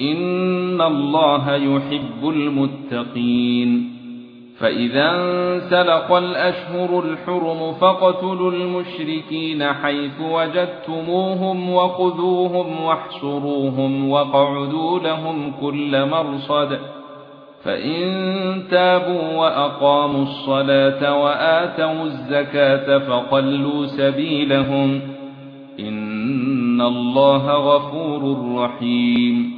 إن الله يحب المتقين فإذا انسلق الأشهر الحرم فاقتلوا المشركين حيث وجدتموهم وخذوهم واحصروهم وقعدوا لهم كل مرصد فإن تابوا وأقاموا الصلاة وآتوا الزكاة فقلوا سبيلهم إن الله غفور رحيم